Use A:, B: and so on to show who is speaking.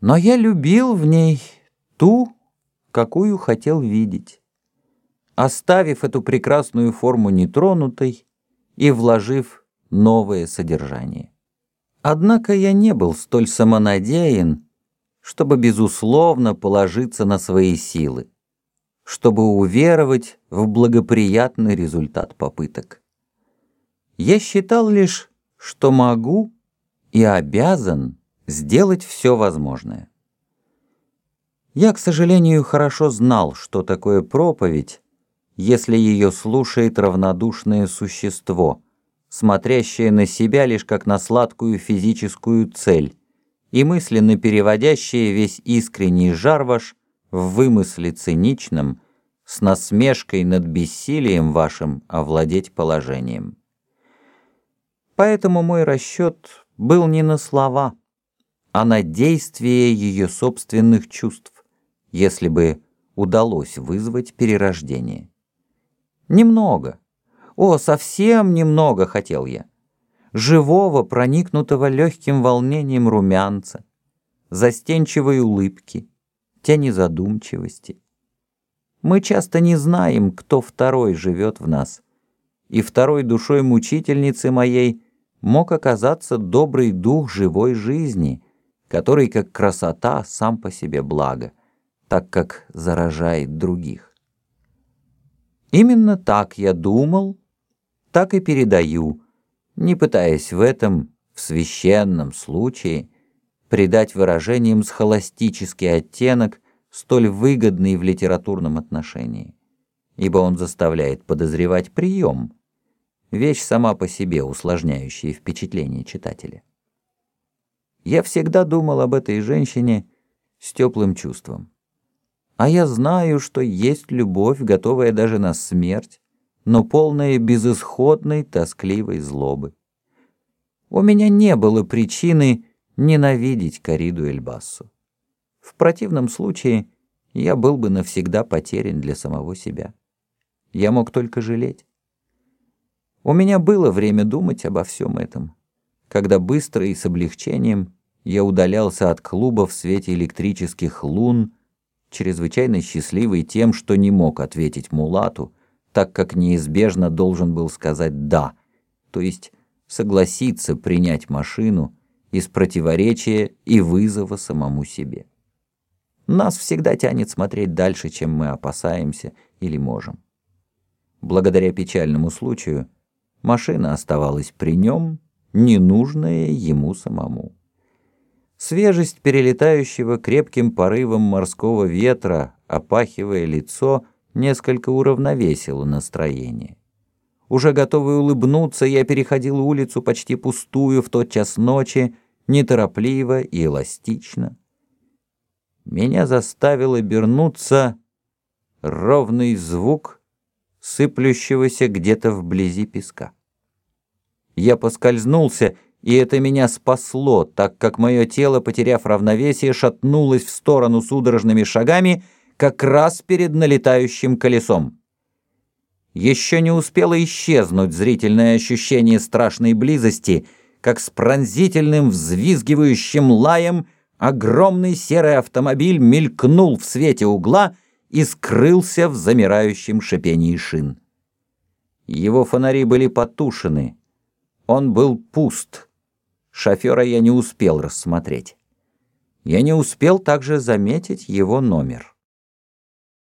A: Но я любил в ней ту, какую хотел видеть, оставив эту прекрасную форму нетронутой и вложив новое содержание. Однако я не был столь самонадеян, чтобы безусловно положиться на свои силы, чтобы уверовать в благоприятный результат попыток. Я считал лишь, что могу и обязан сделать все возможное. Я, к сожалению, хорошо знал, что такое проповедь, если ее слушает равнодушное существо, смотрящее на себя лишь как на сладкую физическую цель и мысленно переводящее весь искренний жар ваш в вымысле циничном, с насмешкой над бессилием вашим овладеть положением. Поэтому мой расчет был не на слова, а на действие ее собственных чувств, если бы удалось вызвать перерождение. Немного, о, совсем немного хотел я, живого, проникнутого легким волнением румянца, застенчивой улыбки, тени задумчивости. Мы часто не знаем, кто второй живет в нас, и второй душой мучительницы моей мог оказаться добрый дух живой жизни — который, как красота, сам по себе благо, так как заражает других. Именно так я думал, так и передаю, не пытаясь в этом, в священном случае, придать выражениям схоластический оттенок, столь выгодный в литературном отношении, ибо он заставляет подозревать прием, вещь сама по себе усложняющая впечатление читателя. Я всегда думал об этой женщине с теплым чувством. А я знаю, что есть любовь, готовая даже на смерть, но полная безысходной, тоскливой злобы. У меня не было причины ненавидеть Кариду Эльбассу. В противном случае я был бы навсегда потерян для самого себя. Я мог только жалеть. У меня было время думать обо всем этом, когда быстро и с облегчением я удалялся от клуба в свете электрических лун, чрезвычайно счастливый тем, что не мог ответить Мулату, так как неизбежно должен был сказать «да», то есть согласиться принять машину из противоречия и вызова самому себе. Нас всегда тянет смотреть дальше, чем мы опасаемся или можем. Благодаря печальному случаю машина оставалась при нем, ненужная ему самому. Свежесть перелетающего крепким порывом морского ветра, опахивая лицо, несколько уравновесила настроение. Уже готовый улыбнуться, я переходил улицу почти пустую в тот час ночи, неторопливо и эластично. Меня заставил обернуться ровный звук сыплющегося где-то вблизи песка. Я поскользнулся и это меня спасло, так как мое тело, потеряв равновесие, шатнулось в сторону судорожными шагами как раз перед налетающим колесом. Еще не успело исчезнуть зрительное ощущение страшной близости, как с пронзительным взвизгивающим лаем огромный серый автомобиль мелькнул в свете угла и скрылся в замирающем шипении шин. Его фонари были потушены. Он был пуст — Шофера я не успел рассмотреть. Я не успел также заметить его номер.